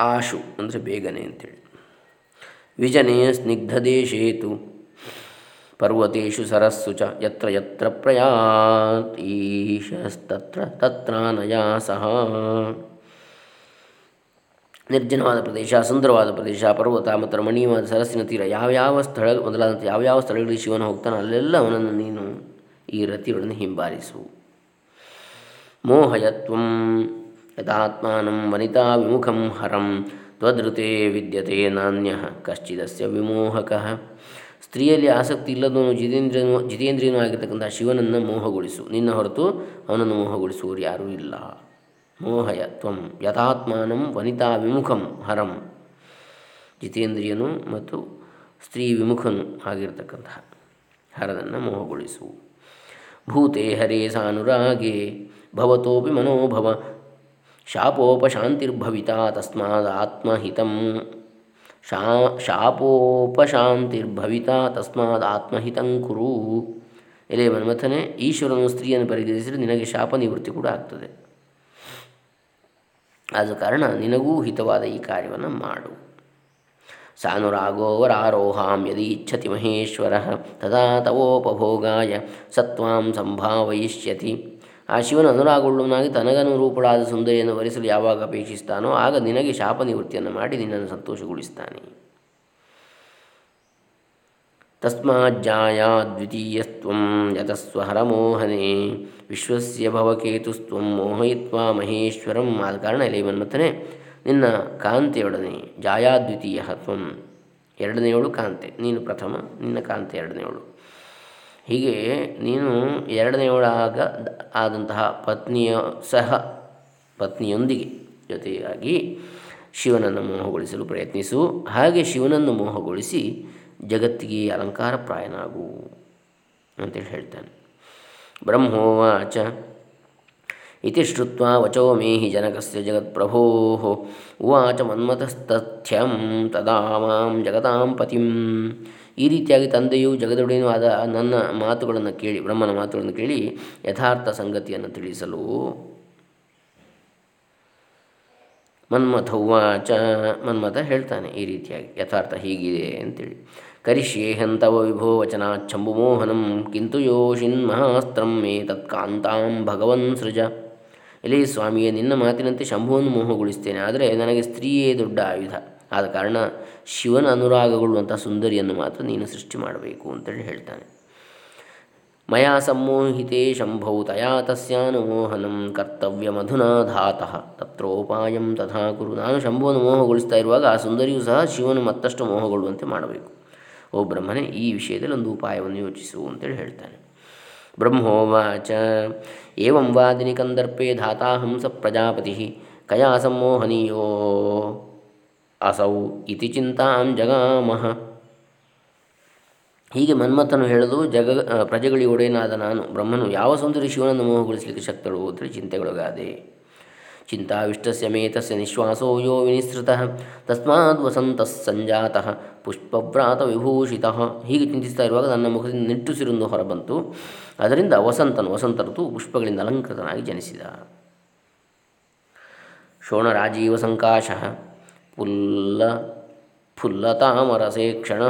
ಆಶು ಅಂದರೆ ಬೇಗನೆ ಅಂತೇಳಿ. ಸ್ನಿಗ್ಧ ಸ್ನಿಗ್ಧದೇಶೇತು ಪರ್ವತೇಶು ಸರಸ್ಸು ಚ ಯತ್ರ ಯತ್ರ ಪ್ರಯಾತೀಶಸ್ತತ್ರ ತತ್ರಾನಯ ಸಹ. ನಿರ್ಜನವಾದ ಪ್ರದೇಶ, ಸುಂದರವಾದ ಪ್ರದೇಶ, ಪರ್ವತ ಮತ್ತು ರಮಣೀಯವಾದ ಸರಸ್ಸಿನ ತೀರ. ಯಾವ್ಯಾವ ಸ್ಥಳ ಮೊದಲಾದಂಥ ಯಾವ್ಯಾವ ಸ್ಥಳಗಳಿಗೆ ಶಿವನ ಹೋಗ್ತಾನೆ ಅಲ್ಲೆಲ್ಲ ಅವನನ್ನು ನೀನು ಈ ರತಿಯೊಡನೆ ಹಿಂಬಾಲಿಸು. ಮೋಹಯತ್ವಂ ಯಥಾತ್ಮಾನಂ ವನಿತಾ ವಿಮುಖಂ ಹರಂ ತ್ವದೃತೆ ವಿದ್ಯತೆ ನಾಣ್ಯ ಕಶ್ಚಿದಸ್ಯ ವಿಮೋಹಕ. ಸ್ತ್ರೀಯಲ್ಲಿ ಆಸಕ್ತಿ ಇಲ್ಲದವನು ಜಿತೇಂದ್ರಿಯನು ಜಿತೇಂದ್ರಿಯನು ಆಗಿರ್ತಕ್ಕಂಥ ಶಿವನನ್ನು ಮೋಹಗೊಳಿಸು. ನಿನ್ನ ಹೊರತು ಅವನನ್ನು ಮೋಹಗೊಳಿಸುವವರು ಯಾರೂ ಇಲ್ಲ. ಮೋಹಯ ತ್ವಂ ಯಥಾತ್ಮಾನಂ ವನಿತಾ ವಿಮುಖಂ ಹರಂ. ಜಿತೇಂದ್ರಿಯನು ಮತ್ತು ಸ್ತ್ರೀ ವಿಮುಖನು ಆಗಿರತಕ್ಕಂತಹ ಹರದನ್ನು ಮೋಹಗೊಳಿಸು. ಭೂತೆ ಹರೇ ಸಾನುರಾಗೆ, ಭವತೋಪಿ ಮನೋಭವ, ಶಾಪೋಪಶಾಂತಿರ್ಭವಿತ ತಸ್ಮಾದ ಆತ್ಮಹಿತಂ. ಶಾ, ಶಾಪೋಪಶಾಂತಿರ್ಭವಿತಾ ತಸ್ಮಾದ ಆತ್ಮಹಿತಂ ಕುರು. ಎಲೆ ಮನ್ಮಥನೆ ಈಶ್ವರನು ಸ್ತ್ರೀಯನ್ನು ಪರಿಗಣಿಸಿದರೆ ನಿನಗೆ ಶಾಪ ನಿವೃತ್ತಿ ಕೂಡ ಆಗ್ತದೆ. ಆದ ಕಾರಣ ನಿನಗೂ ಹಿತವಾದ ಈ ಕಾರ್ಯವನ್ನು ಮಾಡು. ಸಾನುರಾಗೋವರಾರೋಹಾಂ ಯದಿ ಇಚ್ಛತಿ ಮಹೇಶ್ವರ, ತದಾ ತವೋಪಭೋಗಾಯ ಸತ್ವಾಂ ಸಂಭಾವಯಿಷ್ಯತಿ. ಆ ಶಿವನ ಅನುರಾಗವುಳ್ಳವನಾಗಿ ತನಗನುರೂಪಳಾದ ಸುಂದರಿಯನ್ನು ವರಿಸಲು ಯಾವಾಗ ಅಪೇಕ್ಷಿಸ್ತಾನೋ ಆಗ ನಿನಗೆ ಶಾಪ ನಿವೃತ್ತಿಯನ್ನು ಮಾಡಿ ನಿನ್ನನ್ನು ಸಂತೋಷಗೊಳಿಸ್ತಾನೆ. ತಸ್ಮಾಜ್ಜಾಯಾ ದ್ವಿತೀಯಸ್ತ್ವಂ ಯತಸ್ವ ಹರಮೋಹನೆ. ವಿಶ್ವಸ್ಯ ಭವಕೇತುಸ್ತ್ವಂ ಮೋಹಯಿತ್ವಾ ಮಹೇಶ್ವರಂ. ಆದ ಕಾರಣ ಇಲ್ಲಿ ಮನ್ಮಥನೆ ನಿನ್ನ ಕಾಂತೆಯೊಡನೆ. ಜಾಯಾದ್ವಿತೀಯ ತ್ವಂ. ಎರಡನೆಯವಳು ಕಾಂತೆ ನೀನು ಪ್ರಥಮ, ನಿನ್ನ ಕಾಂತೆ ಎರಡನೆಯವಳು. ಹೀಗೆ ನೀನು ಎರಡನೆಯವಳಾಗ ಆದಂತಹ ಪತ್ನಿಯ ಸಹ ಪತ್ನಿಯೊಂದಿಗೆ ಜೊತೆಯಾಗಿ ಶಿವನನ್ನು ಮೋಹಗೊಳಿಸಲು ಪ್ರಯತ್ನಿಸು. ಹಾಗೆ ಶಿವನನ್ನು ಮೋಹಗೊಳಿಸಿ ಜಗತ್ತಿಗೆ ಅಲಂಕಾರ ಪ್ರಾಯನಾಗು ಅಂತೇಳಿ ಹೇಳ್ತಾನೆ. ಬ್ರಹ್ಮೋವಾಚ. ಇತಿ ಶ್ರುತ್ವ ವಚೋ ಮೇಹಿ ಜನಕಸ್ಯ ಜಗತ್ಪ್ರಭೋ. ಉವಾಚ ಮನ್ಮತಸ್ತಥ್ಯಂ ತದಾ ಮಾಂ ಜಗತಾಂ ಪತಿಂ. ಈ ರೀತಿಯಾಗಿ ತಂದೆಯು ಜಗದೊಡೆಯೂ ಆದ ನನ್ನ ಮಾತುಗಳನ್ನು ಕೇಳಿ, ಬ್ರಹ್ಮನ ಮಾತುಗಳನ್ನು ಕೇಳಿ ಯಥಾರ್ಥ ಸಂಗತಿಯನ್ನು ತಿಳಿಸಲು. ಮನ್ಮಥ ಉವಾಚ ಮನ್ಮಥ ಹೇಳ್ತಾನೆ ಈ ರೀತಿಯಾಗಿ, ಯಥಾರ್ಥ ಹೀಗಿದೆ ಅಂತೇಳಿ. ಕರಿಷ್ಯೇಹಂತವ ವಿಭೋ ವಚನಾಚ್ಛಂಬುಮೋಹನಂ ಕಿಂತು ಯೋಷಿನ್ಮಹಾಸ್ತ್ರಂ ಮೇ ತತ್ಕಾಂತಾಂ ಭಗವನ್ ಸೃಜ. ಎಲೆ ಸ್ವಾಮಿಯೇ, ನಿನ್ನ ಮಾತಿನಂತೆ ಶಂಭುವನ್ನು ಮೋಹಗೊಳಿಸ್ತೇನೆ, ಆದರೆ ನನಗೆ ಸ್ತ್ರೀಯೇ ದೊಡ್ಡ ಆಯುಧ. ಆದ ಕಾರಣ ಶಿವನ ಅನುರಾಗಗೊಳ್ಳುವಂಥ ಸುಂದರಿಯನ್ನು ಮಾತ್ರ ನೀನು ಸೃಷ್ಟಿ ಮಾಡಬೇಕು ಅಂತೇಳಿ ಹೇಳ್ತಾನೆ. ಮಯಾ ಸಂಮೋಹಿತೆ ಶಂಭೌ ತಯಾ ತಸ್ಯಾನುಮೋಹನಂ ಕರ್ತವ್ಯ ಮಧುನಾ ಧಾತಃ. ತತ್ರೋಪಾಯಂ ತಥಾ ಕುರು. ನಾನು ಶಂಭುವನ್ನು ಮೋಹಗೊಳಿಸ್ತಾ ಇರುವಾಗ ಆ ಸುಂದರಿಯೂ ಸಹ ಶಿವನು ಮತ್ತಷ್ಟು ಮೋಹಗೊಳ್ಳುವಂತೆ ಮಾಡಬೇಕು. ಓ ಬ್ರಹ್ಮನೇ, ಈ ವಿಷಯದಲ್ಲಿ ಒಂದು ಉಪಾಯವನ್ನು ಯೋಚಿಸು ಅಂತೇಳಿ ಹೇಳ್ತಾನೆ. ಬ್ರಹ್ಮೋವಾಚ. ಏವಂ ವಾದಿನಿ ಕಂದರ್ಪೇ ಧಾತಾ ಹಂಸ ಪ್ರಜಾಪತಿ. ಕಯಾ ಸಮ್ಮೋಹನೀಯೋ ಅಸೌ ಇತಿ ಚಿಂತಾಂ ಜಗಾಮಹ ಹೀಗೆ ಮನ್ಮಥನು ಹೇಳಲು ಜಗ ಪ್ರಜೆಗಳಿಗೆ ಒಡೆಯನಾದ ನಾನು, ಬ್ರಹ್ಮನು ಯಾವ ಸುಂದರಿ ಶಿವನನ್ನು ಮೋಹಗೊಳಿಸಲಿಕ್ಕೆ ಶಕ್ತಳು ಅಂತೇಳಿ ಚಿಂತೆಗೊಳಗಾದೆ. ಚಿಂತಾವಿಷ್ಟಸ್ಯ ಮೇತಸ್ಯ ನಿಶ್ವಾಸೋ ಯೋ ವಿನಿಸೃತ, ತಸ್ಮಾದ್ ವಸಂತ ಸಂಜಾತಃ, ಪುಷ್ಪವ್ರಾತ ವಿಭೂಷಿತ. ಹೀಗೆ ಚಿಂತಿಸ್ತಾ ಇರುವಾಗ ನನ್ನ ಮುಖದಿಂದ ನಿಟ್ಟುಸಿರೊಂದು ಹೊರಬಂತು. ಅದರಿಂದ ವಸಂತನು ವಸಂತ ಋತು ಪುಷ್ಪಗಳಿಂದ ಅಲಂಕೃತನಾಗಿ ಜನಿಸಿದ. ಶೋಣರಾಜೀವ ಸಂಕಾಶ. ಪುಲ್ಲ ಫುಲ್ಲ ತಾಮರಸೇ ಕ್ಷಣ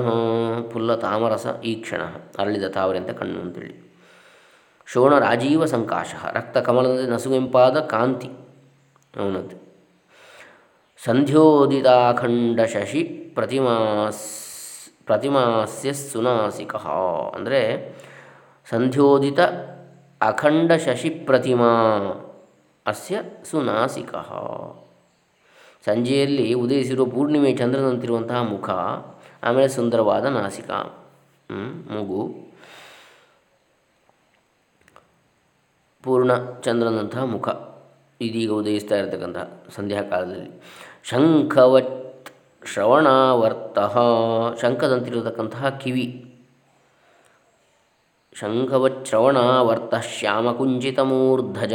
ಫುಲ್ಲ ತಾಮರಸ ಈ ಕ್ಷಣ ಅರಳಿದ ತಾವರೆಂತ ಕಣ್ಣು ಅಂತೇಳಿ. ಶೋಣ ರಾಜೀವ ಸಂಕಾಶ, ರಕ್ತ ಕಮಲದ ನಸುಗೆಂಪಾದ ಕಾಂತಿ, ಅವನದ್ದು. ಸಂಧ್ಯೋದಿತಾಖಂಡ ಶಶಿ ಪ್ರತಿಮಾಸ್, ಪ್ರತಿಮಾಸ್ಯ ಸುನಾಸಿಕ, ಅಂದರೆ ಸಂಧ್ಯೋದಿತ ಅಖಂಡ ಶಶಿ ಪ್ರತಿಮಾ ಅಸ್ಯ ಸುನಾಸಿಕ. ಸಂಜೆಯಲ್ಲಿ ಉದಯಿಸಿರುವ ಪೂರ್ಣಿಮೆ ಚಂದ್ರನಂತಿರುವಂತಹ ಮುಖ, ಆಮೇಲೆ ಸುಂದರವಾದ ನಾಸಿಕ. ಮೂಗು. ಪೂರ್ಣ ಚಂದ್ರನಂತಹ ಮುಖ. ಇದೀಗ ಉದಯಿಸ್ತಾ ಇರತಕ್ಕಂತಹ ಸಂಧ್ಯಾಕಾಲದಲ್ಲಿ. ಶಂಖವತ್ ಶ್ರವಣಾವರ್ತ. ಶಂಖದಂತಿರತಕ್ಕಂತಹ ಕಿವಿ. ಶಂಖವತ್ ಶ್ರವಣಾವರ್ತ ಶ್ಯಾಮಕುಂಚಿತಮೂರ್ಧಜ.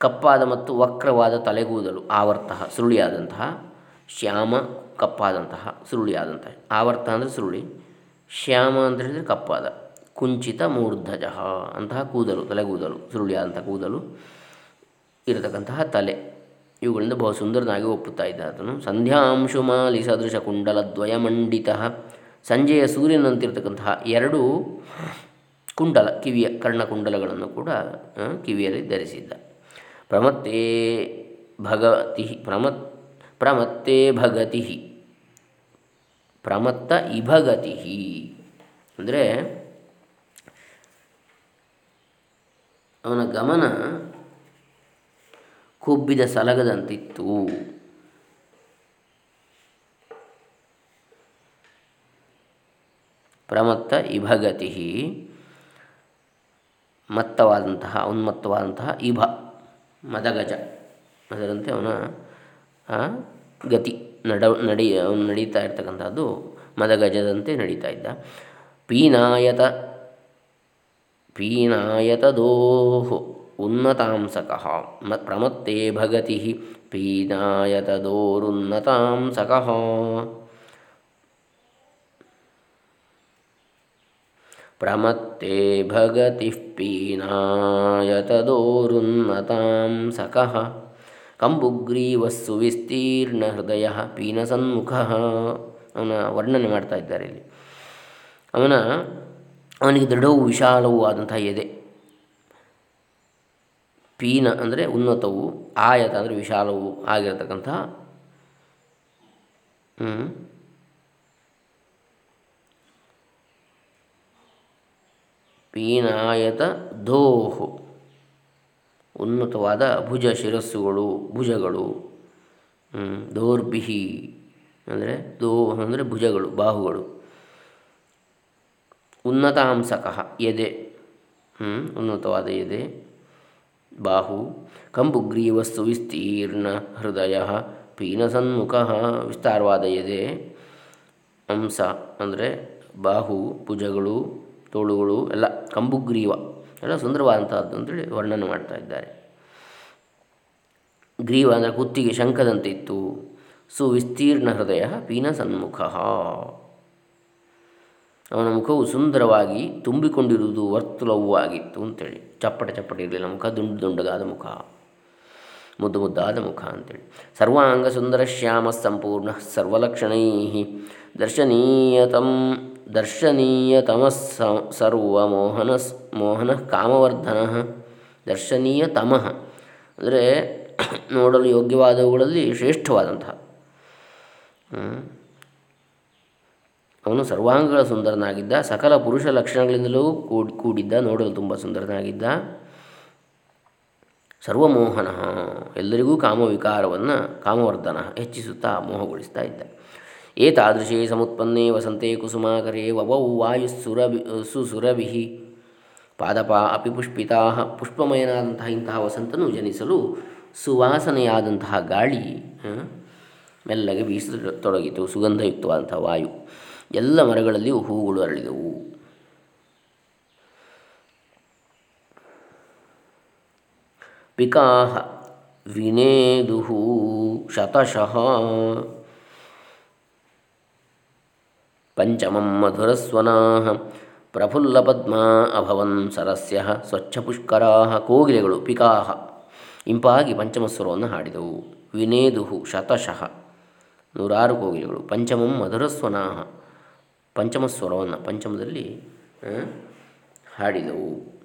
ಕಪ್ಪಾದ ಮತ್ತು ವಕ್ರವಾದ ತಲೆಗೂದಲು ಆವರ್ತ ಸುರುಳಿಯಾದಂತಹ, ಶ್ಯಾಮ ಕಪ್ಪಾದಂತಹ ಸುರುಳಿಯಾದಂತಹ, ಆವರ್ತ ಅಂದರೆ ಸುರುಳಿ, ಶ್ಯಾಮ ಅಂತ ಹೇಳಿದರೆ ಕಪ್ಪಾದ, ಕುಂಚಿತ ಮೂರ್ಧಜ ಅಂತಹ ಕೂದಲು, ತಲೆಗೂದಲು ಸುರುಳಿಯಾದಂಥ ಕೂದಲು ಇರತಕ್ಕಂತಹ ತಲೆ. ಇವುಗಳಿಂದ ಬಹು ಸುಂದರನಾಗಿ ಒಪ್ಪುತ್ತಾ ಇದ್ದ ಆತನು ಸಂಧ್ಯಾಂಶುಮಾಲಿ ಸದೃಶ ಕುಂಡಲದ್ವಯ ಮಂಡಿತ. ಸಂಜೆಯ ಸೂರ್ಯನಂತಿರತಕ್ಕಂತಹ ಎರಡು ಕುಂಡಲ, ಕಿವಿಯ ಕರ್ಣಕುಂಡಲಗಳನ್ನು ಕೂಡ ಕಿವಿಯಲ್ಲಿ ಧರಿಸಿದ್ದ. ಪ್ರಮತ್ತೇ ಭಗತಿ ಪ್ರಮತ್, ಪ್ರಮತ್ತೇ ಭಗತಿ, ಪ್ರಮತ್ತ ಇಭಗತಿ. ಅಂದರೆ ಅವನ ಗಮನ ಕುಬ್ಬಿದ ಸಲಗದಂತಿತ್ತು. ಪ್ರಮತ್ತ ಇಭಗತಿ, ಮತ್ತವಾದಂತಹ, ಉನ್ಮತ್ತವಾದಂತಹ ಇಭ. ಮದಗಜ. ಅದರಂತೆ ಅವನ ಗತಿ ನಡ, ನಡಿ, ಅವನು ನಡೀತಾ ಇರ್ತಕ್ಕಂಥದ್ದು ಮದಗಜದಂತೆ ನಡೀತಾ ಇದ್ದ. ಪೀನಾಯತ, ಪೀನಾಯತದೋಹು ಉನ್ನತಾಂಸಕಃ ಮ, ಪ್ರಮತ್ತೇ ಭಗತಿ ಪೀನಾಯತದೋರುನ್ನತಾಂಸಕಃ. ಪ್ರಮತ್ತೇ ಭಗತಿ ಪೀನಾಯತದೋರುನ್ನತಾಂಸಕಃ ಕಂಬುಗ್ರೀವಸ್ಸು ವಿಸ್ತೀರ್ಣ ಹೃದಯ ಪೀನಸನ್ಮುಖ ಅವನ ವರ್ಣನೆ ಮಾಡ್ತಾ ಇದ್ದಾರೆ ಇಲ್ಲಿ. ಅವನ, ಅವನಿಗೆ ದೃಢವು ವಿಶಾಲವೂ ಆದಂತಹ ಎದೆ. ಪೀನ ಅಂದರೆ ಉನ್ನತವು, ಆಯತ ಅಂದರೆ ವಿಶಾಲವು ಆಗಿರತಕ್ಕಂತಹ ಪೀನಾಯತ ದೋಹು. ಉನ್ನತವಾದ ಭುಜ ಶಿರಸ್ಸುಗಳು, ಭುಜಗಳು ದೋರ್ಬಿಹಿ ಅಂದರೆ ದೋ, ಅಂದರೆ ಭುಜಗಳು, ಬಾಹುಗಳು. ಉನ್ನತಾಂಸಕಃ, ಎದೆ ಉನ್ನತವಾದ ಎದೆ, ಬಾಹು ಕಂಬುಗ್ರೀವಸ್ತು ವಿಸ್ತೀರ್ಣ, ಹೃದಯ ಪೀನಸನ್ಮುಖ ವಿಸ್ತಾರವಾದ ಎದೆ, ಅಂಸ, ಅಂದರೆ ಬಾಹು, ಭುಜಗಳು ತೋಳುಗಳು ಎಲ್ಲ ಕಂಬುಗ್ರೀವ ಎಲ್ಲ ಸುಂದರವಾದಂಥದ್ದು ಅಂತೇಳಿ ವರ್ಣನೆ ಮಾಡ್ತಾ ಇದ್ದಾರೆ. ಗ್ರೀವ ಅಂದರೆ ಕುತ್ತಿಗೆ ಶಂಖದಂತೆ ಇತ್ತು, ಸುವಿಸ್ತೀರ್ಣ ಹೃದಯ ಪೀನ ಸನ್ಮುಖ. ಅವನ ಮುಖವು ಸುಂದರವಾಗಿ ತುಂಬಿಕೊಂಡಿರುವುದು ವರ್ತುಲವೂ ಆಗಿತ್ತು ಅಂತೇಳಿ. ಚಪ್ಪಟೆ ಚಪ್ಪಟೆ ಇರಲಿಲ್ಲ, ಮುಖ ದುಂಡು ದುಂಡಗಾದ ಮುಖ. ಮುದ್ದು ಮುದ್ದಾದ ಮುಖ ಅಂತೇಳಿ. ಸರ್ವಾಂಗ ಸುಂದರ ಶ್ಯಾಮ ಸಂಪೂರ್ಣ ಸರ್ವಲಕ್ಷಣೈ ದರ್ಶನೀಯತಂ ದರ್ಶನೀಯತಮ ಸರ್ವಮೋಹನ ಮೋಹನ ಕಾಮವರ್ಧನ. ದರ್ಶನೀಯತಮಃ ಅಂದರೆ ನೋಡಲು ಯೋಗ್ಯವಾದವುಗಳಲ್ಲಿ ಶ್ರೇಷ್ಠವಾದಂತಹ. ಅವನು ಸರ್ವಾಂಗಗಳ ಸುಂದರನಾಗಿದ್ದ ಸಕಲ ಪುರುಷ ಲಕ್ಷಣಗಳಿಂದಲೂ ಕೂಡಿ, ಕೂಡಿದ್ದ, ನೋಡಲು ತುಂಬ ಸುಂದರನಾಗಿದ್ದ. ಸರ್ವಮೋಹನ. ಎಲ್ಲರಿಗೂ ಕಾಮವಿಕಾರವನ್ನು ಕಾಮವರ್ಧನ ಹೆಚ್ಚಿಸುತ್ತಾ ಮೋಹಗೊಳಿಸ್ತಾ ಇದ್ದ. ಏತಾದೃಶೇ ಸಮತ್ಪನ್ನೇ ವಸಂತೆ ಕುಸುಮಾಕರೇ ವವೌ ವಾಯುಸ್ಸುರಭಿ ಸುಸುರಭಿ. ಪಾದಪ ಅಪಿ ಪುಷ್ಪಿತಾ. ಪುಷ್ಪಮಯನಾದಂತಹ ಇಂತಹ ವಸಂತನು ಜನಿಸಲು ಸುವಾಸನೆಯಾದಂತಹ ಗಾಳಿ ಮೆಲ್ಲಗೆ ಬೀಸತೊಡಗಿತು. ಸುಗಂಧಯುಕ್ತವಾದಂತಹ ವಾಯು. ಎಲ್ಲ ಮರಗಳಲ್ಲಿಯೂ ಹೂಗಳು ಅರಳಿದವು. ವಿನೇದು ಶತಶಃ ಪಂಚಮಂ ಮಧುರಸ್ವನಾ ಪ್ರಫುಲ್ಲಪದ್ಮಾ ಅಭವನ್ ಸರಸ್ಯ ಸ್ವಚ್ಛಪುಷ್ಕರಾ ಕೋಗಿಲೆಗಳು ಪಿಕಾಹ ಇಂಪಾಗಿ ಪಂಚಮಸ್ವರವನ್ನು ಹಾಡಿದವು. ವಿನೇದುಹು ಶತಶಃ. ನೂರಾರು ಕೋಗಿಲೆಗಳು. ಪಂಚಮಂ ಮಧುರಸ್ವನಾಹ. ಪಂಚಮಸ್ವರವನ್ನು ಪಂಚಮದಲ್ಲಿ ಹಾಡಿದವು.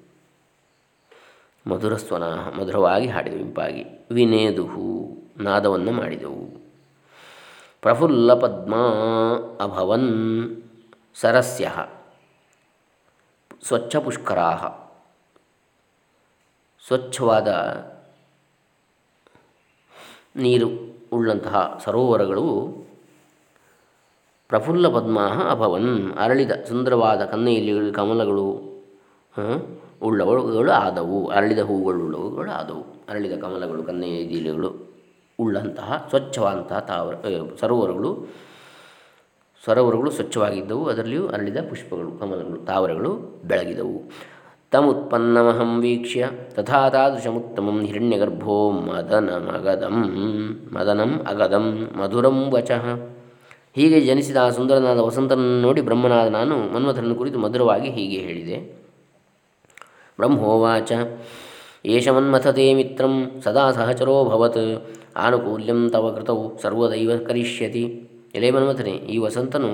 ಮಧುರಸ್ವನಾಹ ಮಧುರವಾಗಿ ಹಾಡಿದವು ಇಂಪಾಗಿ ವಿನೇದುಹು ನಾದವನ್ನು ಮಾಡಿದವು. ಪ್ರಫುಲ್ಲ ಪದ್ಮ ಅಭವನ್ ಸರಸ್ಯ ಸ್ವಚ್ಛ ಪುಷ್ಕರಾ ಸ್ವಚ್ಛವಾದ ನೀರು ಉಳ್ಳಂತಹ ಸರೋವರಗಳು ಪ್ರಫುಲ್ಲ ಪದ್ಮಾ ಅಭವನ್ ಅರಳಿದ ಸುಂದರವಾದ ಕನ್ನೆಯಲ್ಲಿ ಕಮಲಗಳು ಉಳ್ಳವುಗಳು ಆದವು. ಅರಳಿದ ಹೂಗಳುಳ್ಳವುಗಳು ಆದವು. ಅರಳಿದ ಕಮಲಗಳು ಕನ್ನೆಯದಿಲೆಗಳು ಉಳ್ಳಂತಹ ಸ್ವಚ್ಛವಾದಂತಹ ತಾವರ ಸರೋವರಗಳು ಸರೋವರಗಳು ಸ್ವಚ್ಛವಾಗಿದ್ದವು. ಅದರಲ್ಲಿಯೂ ಅರಳಿದ ಪುಷ್ಪಗಳು, ಕಮಲಗಳು, ತಾವರಗಳು ಬೆಳಗಿದವು. ತಮುತ್ಪನ್ನಮಹಂ ವೀಕ್ಷ್ಯ ತಥಾ ತಾದೃಶಮುತ್ತಮಂ ಹಿರಣ್ಯಗರ್ಭೋ ಮದನಮಗದಂ, ಮದನಂ ಅಗದಂ ಮಧುರಂ ವಚಃ. ಹೀಗೆ ಜನಿಸಿದ ಆ ಸುಂದರನಾದ ವಸಂತನನ್ನು ನೋಡಿ ಬ್ರಹ್ಮನಾದ ನಾನು ಮನ್ಮಥನನ್ನು ಕುರಿತು ಮಧುರವಾಗಿ ಹೀಗೆ ಹೇಳಿದೆ. ಮನ್ಮಥತೆ ಮಿತ್ರಂ ಸದಾ ಸಹಚರೋಭವತ್ ಆನುಕೂಲ್ಯಂ ತವ ಕೃತೌ ಸರ್ವದೈವ ಕರಿಷ್ಯತಿ ಎಲೆ ಮನ್ಮಥನೆ ಈ ವಸಂತನು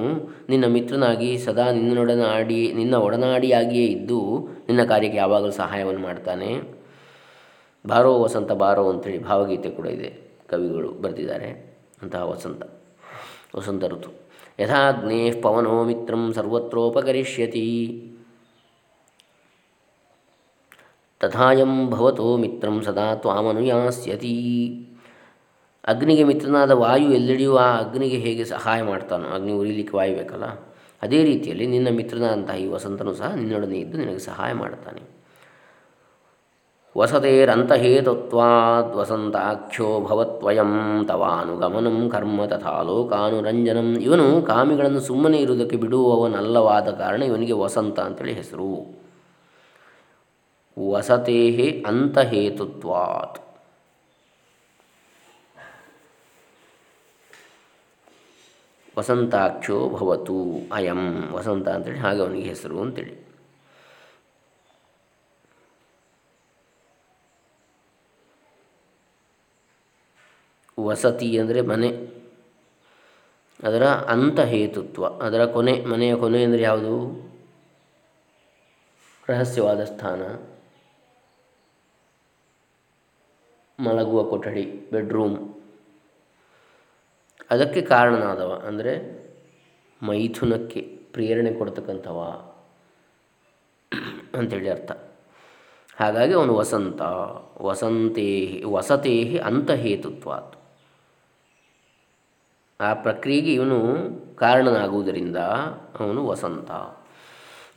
ನಿನ್ನ ಮಿತ್ರನಾಗಿ ಸದಾ ನಿನ್ನೊಡನಾಡಿ, ನಿನ್ನ ಒಡನಾಡಿಯಾಗಿಯೇ ಇದ್ದು ನಿನ್ನ ಕಾರ್ಯಕ್ಕೆ ಯಾವಾಗಲೂ ಸಹಾಯವನ್ನು ಮಾಡ್ತಾನೆ. ಬಾರೋ ವಸಂತ, ಬಾರೋ ಅಂತೇಳಿ ಭಾವಗೀತೆ ಕೂಡ ಇದೆ, ಕವಿಗಳು ಬರೆದಿದ್ದಾರೆ ಅಂತಹ ವಸಂತ ವಸಂತ ಋತು. ಯಥಾಗ್ನೇ ಪವನೋ ಮಿತ್ರಂ ಸರ್ವತ್ರೋಪಕರಿಷ್ಯತಿ. ತಥಾಯಂ ಭವತೋ ಮಿತ್ರಂ ಸದಾ ತ್ವಾಮನುಯಾಸ್ಯತಿ. ಅಗ್ನಿಗೆ ಮಿತ್ರನಾದ ವಾಯು ಎಲ್ಲೆಡೆಯೂ ಆ ಅಗ್ನಿಗೆ ಹೇಗೆ ಸಹಾಯ ಮಾಡ್ತಾನೋ ಅಗ್ನಿ ಉರಿಲಿಕ್ಕೆ ವಾಯು ಬೇಕಲ್ಲ? ಅದೇ ರೀತಿಯಲ್ಲಿ ನಿನ್ನ ಮಿತ್ರನಾದಂತಹ ಈ ವಸಂತನು ಸಹ ನಿನ್ನೊಡನೆ ಇದ್ದು ನಿನಗೆ ಸಹಾಯ ಮಾಡ್ತಾನೆ. ವಸತೇರಂತಹೇತುತ್ವಾದ್ ವಸಂತಾಖ್ಯೋ ಭವತ್ವಯಂ ತವಾನುಗಮನಂ ಕರ್ಮ ತಥಾ ಲೋಕಾನುರಂಜನಂ. ಇವನು ಕಾಮಿಗಳನ್ನು ಸುಮ್ಮನೆ ಇರುವುದಕ್ಕೆ ಬಿಡುವವನಲ್ಲವಾದ ಕಾರಣ ಇವನಿಗೆ ವಸಂತ ಅಂತೇಳಿ ಹೆಸರು. ವಸತೇ ಅಂತಹೇತುತ್ವಾತ್ ವಸಂತಾಕ್ಷೋ ಭವತು ಅಯಂ. ವಸಂತ ಅಂತೇಳಿ ಹಾಗೆ ಅವನಿಗೆ ಹೆಸರು ಅಂತೇಳಿ. ವಸತಿ ಅಂದರೆ ಮನೆ. ಅದರ ಅಂತಹೇತುತ್ವ ಅದರ ಕೊನೆ, ಮನೆಯ ಕೊನೆ ಅಂದರೆ ಯಾವುದು? ರಹಸ್ಯವಾದ ಸ್ಥಾನ. ಮಲಗುವ ಕೊಠಡಿ ಬೆಡ್ರೂಮ್ ಅದಕ್ಕೆ ಕಾರಣನಾದವ ಅಂದರೆ ಮೈಥುನಕ್ಕೆ ಪ್ರೇರಣೆ ಕೊಡ್ತಕ್ಕಂಥವ ಅಂಥೇಳಿ ಅರ್ಥ. ಹಾಗಾಗಿ ಅವನು ವಸಂತ ವಸಂತೇ ವಸತೇ ಅಂತಹೇತುತ್ವಾತ್ ಆ ಪ್ರಕ್ರಿಯೆಗೆ ಇವನು ಕಾರಣನಾಗುವುದರಿಂದ ಅವನು ವಸಂತ.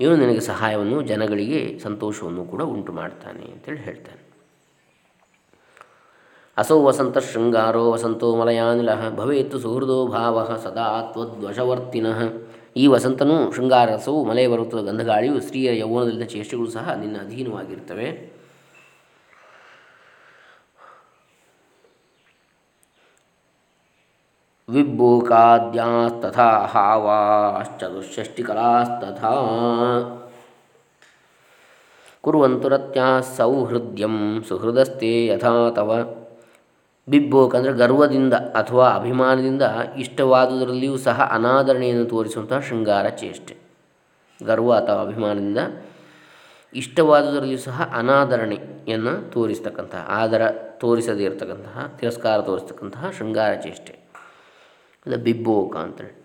ಇವನು ನಿನಗೆ ಸಹಾಯವನ್ನು, ಜನಗಳಿಗೆ ಸಂತೋಷವನ್ನು ಕೂಡ ಉಂಟು ಮಾಡ್ತಾನೆ ಅಂತೇಳಿ ಹೇಳ್ತಾನೆ. ಅಸೌ ವಸಂತ ಶೃಂಗಾರೋ ವಸಂತೋ ಮಲಯಾನಿಲ ಭವೇತ್ತು ಸುಹೃದೋ ಭಾವ ಸದಾ ತ್ವದ್ವಶವರ್ತಿನಃ ಈ ವಸಂತನು ಶೃಂಗಾರಸವು ಮಲೆ ಬರುತ್ತದೆ ಗಂಧಗಾಳಿಯು ಸ್ತ್ರೀಯರ ಯೌವನದಲ್ಲಿದ್ದ ಚೇಷ್ಟೆಗಳು ಸಹ ನಿನ್ನ ಅಧೀನವಾಗಿರ್ತವೆ ವಿಭೂಕಾದ್ಯಾಸ್ತಥಾ ಹಾವಾಶ್ಚತುಷ್ಷಷ್ಟಿಕಲಾಸ್ತಥಾ ಕುರುವಂತುರತ್ಯ ಸೌಹೃದ್ಯಂ ಸುಹೃದಸ್ತೆ ಯಥಾ ತವ ಬಿಬ್ಬೋಕ್ ಅಂದರೆ ಗರ್ವದಿಂದ ಅಥವಾ ಅಭಿಮಾನದಿಂದ ಇಷ್ಟವಾದುದರಲ್ಲಿಯೂ ಸಹ ಅನಾದರಣೆಯನ್ನು ತೋರಿಸುವಂತಹ ಶೃಂಗಾರ ಚೇಷ್ಟೆ. ಗರ್ವ ಅಥವಾ ಅಭಿಮಾನದಿಂದ ಇಷ್ಟವಾದುದರಲ್ಲಿಯೂ ಸಹ ಅನಾದರಣೆಯನ್ನು ತೋರಿಸ್ತಕ್ಕಂತಹ, ಆದರ ತೋರಿಸದೇ ಇರತಕ್ಕಂತಹ, ತಿರಸ್ಕಾರ ತೋರಿಸ್ತಕ್ಕಂತಹ ಶೃಂಗಾರ ಚೇಷ್ಟೆ. ಅದು ಬಿಬ್ಬೋಕ ಅಂತೇಳಿ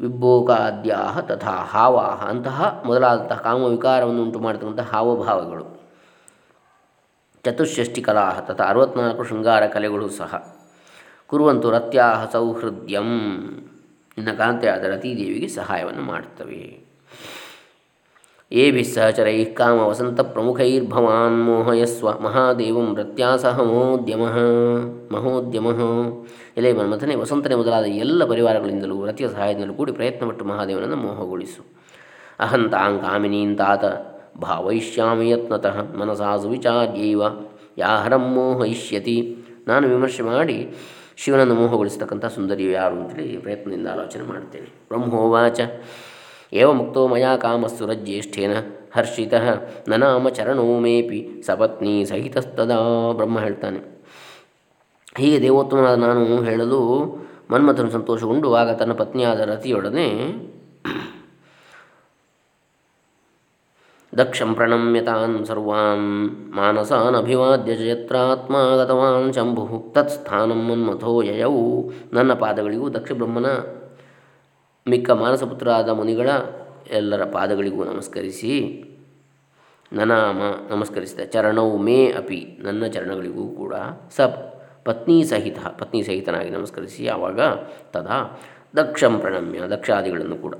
ವಿಬೋಕಾದ್ಯಾಹ ತಥಾ ಹಾವಾಹ ಅಂತಹ ಮೊದಲಾದಂತಹ ಕಾಮ ವಿಕಾರವನ್ನು ಉಂಟು ಮಾಡತಕ್ಕಂಥ ಹಾವಭಾವಗಳು. ಚತುಷ್ಷಷ್ಟಿ ಕಲಾ ತಥಾ ಅರವತ್ನಾಲ್ಕು ಶೃಂಗಾರ ಕಲೆಗಳು ಸಹ. ಕುರುವಂತು ರತ್ಯಾಹ ಸೌಹೃದ್ಯಂ. ನಿನ್ನ ಕಾಂತೆಯಾದ ರತೀದೇವಿಗೆ ಸಹಾಯವನ್ನು ಮಾಡುತ್ತವೆ ಏ ಸಹಚರೈ ಕಾಮ ವಸಂತ ಪ್ರಮುಖೈರ್ಭವಾನ್ ಮೋಹಯಸ್ವ ಮಹಾದೇವಂ ರತ್ಯಾಸಹ ಮಹೋದ್ಯಮ. ಮಹೋದ್ಯಮ. ಎಲೆ ಮನ್ಮಥನೆ, ವಸಂತನೇ ಮೊದಲಾದ ಎಲ್ಲ ಪರಿವಾರಗಳಿಂದಲೂ ರತಿಯ ಸಹಾಯದಿಂದಲೂ ಕೂಡಿ ಪ್ರಯತ್ನಪಟ್ಟು ಮಹಾದೇವನನ್ನು ಮೋಹಗೊಳಿಸು. ಅಹಂತಾಂ ಕಾಮಿನೀಂ ತಾತ ಭಾವಯಿಷ್ಯಾಮಿ ಯತ್ನತಃ ಮನಸಾ ಸುವಿಚಾರ್ಯೈವ, ಯಾಹರಂ ಮೋಹಯಿಷ್ಯತಿ. ನಾನು ವಿಮರ್ಶೆ ಮಾಡಿ ಶಿವನನ್ನು ಮೋಹಗೊಳಿಸ್ತಕ್ಕಂಥ ಸುಂದರಿಯು ಯಾರು ಅಂತೇಳಿ ಪ್ರಯತ್ನದಿಂದ ಆಲೋಚನೆ ಮಾಡ್ತೇನೆ. ಬ್ರಹ್ಮೋವಾಚ. ಏವ ಮುಕ್ತೋ ಮಯಾ ಕಾಮಸ್ಸುರಜ್ಯೇಷ್ಠೇನ ಹರ್ಷಿತ ನನಾಮ ಚರಣೋ ಮೇಪಿ ಸಪತ್ನಿ ಸಹಿತಸ್ತದಾ ಬ್ರಹ್ಮ ಹೇಳ್ತಾನೆ. ಹೀಗೆ ದೇವೋತ್ತಮನಾದ ನಾನು ಹೇಳಲು ಮನ್ಮಥನು ಸಂತೋಷಗೊಂಡು ಆಗ ತನ್ನ ಪತ್ನಿಯಾದ ರತಿಯೊಡನೆ ದಕ್ಷಂ ಪ್ರಣಮ್ಯತಾನ್ ಸರ್ವಾನ್ ಮಾನಸಾನ್ ಅಭಿವಾದ್ಯ ಗತವಾನ್ ಶಂಭು. ತತ್ಸ್ಥಾನಂ ಮನ್ಮಥೋ ಯಯೌ. ನನ್ನ ಪಾದಗಳಿಗೂ ದಕ್ಷ ಬ್ರಹ್ಮನ ಮಿಕ್ಕ ಮಾನಸಪುತ್ರರಾದ ಮುನಿಗಳ ಎಲ್ಲರ ಪಾದಗಳಿಗೂ ನಮಸ್ಕರಿಸಿ. ನನಾಮ ನಮಸ್ಕರಿಸಿದ ಚರಣವು ಮೇ ಅಪಿ. ನನ್ನ ಚರಣಗಳಿಗೂ ಕೂಡ ಸ ಪತ್ನಿ ಸಹಿತ, ಪತ್ನಿ ಸಹಿತನಾಗಿ ನಮಸ್ಕರಿಸಿ. ಆವಾಗ ತದಾ ದಕ್ಷಂ ಪ್ರಣಮ್ಯ, ದಕ್ಷಾದಿಗಳನ್ನು ಕೂಡ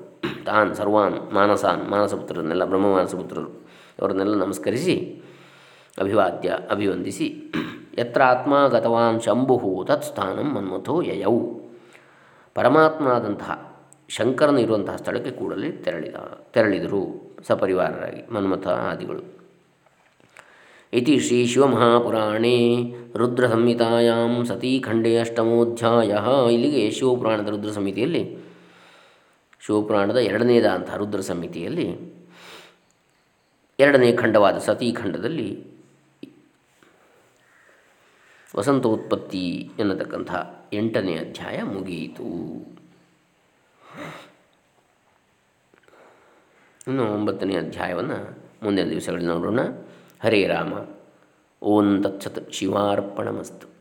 ತಾನ್, ಸರ್ವಾನ್, ಮಾನಸಾನ್ ಮಾನಸಪುತ್ರರನ್ನೆಲ್ಲ ಬ್ರಹ್ಮ ಮಾನಸಪುತ್ರರು, ಅವರನ್ನೆಲ್ಲ ನಮಸ್ಕರಿಸಿ, ಅಭಿವಾದ್ಯ ಅಭಿವಂದಿಸಿ. ಯತ್ರ ಆತ್ಮ ಗತವಾನ್ ಶಂಭು ತತ್ಸ್ಥಾನಂ ಮನ್ಮಥೋ ಯಯೌ. ಪರಮಾತ್ಮನಾದಂತಹ ಶಂಕರನ ಇರುವಂತಹ ಸ್ಥಳಕ್ಕೆ ಕೂಡಲೇ ತೆರಳಿದ, ತೆರಳಿದರು ಸಪರಿವಾರರಾಗಿ, ಮನ್ಮಥ ಆದಿಗಳು. ಇತಿ ಶ್ರೀ ಶಿವಮಹಾಪುರಾಣೇ ರುದ್ರ ಸಂಹಿತಾಯಾಂ ಸತೀಖಂಡೇ ಅಷ್ಟಮೋಧ್ಯಾಯ. ಇಲ್ಲಿಗೆ ಶಿವಪುರಾಣದ ರುದ್ರ ಸಮಿತಿಯಲ್ಲಿ ಶಿವಪುರಾಣದ ಎರಡನೇದಾದಂತಹ ರುದ್ರ ಸಮಿತಿಯಲ್ಲಿ ಎರಡನೇ ಖಂಡವಾದ ಸತೀಖಂಡದಲ್ಲಿ ವಸಂತೋತ್ಪತ್ತಿ ಎನ್ನತಕ್ಕಂಥ ಎಂಟನೇ ಅಧ್ಯಾಯ ಮುಗಿಯಿತು. ಇನ್ನು ಒಂಬತ್ತನೇ ಅಧ್ಯಾಯವನ್ನು ಮುಂದಿನ ದಿವಸಗಳಲ್ಲಿ ನೋಡೋಣ. ಹರೇ ರಾಮ. ಓಂ ತತ್ಸತ್ ಶಿವಾರ್ಪಣಮಸ್ತು.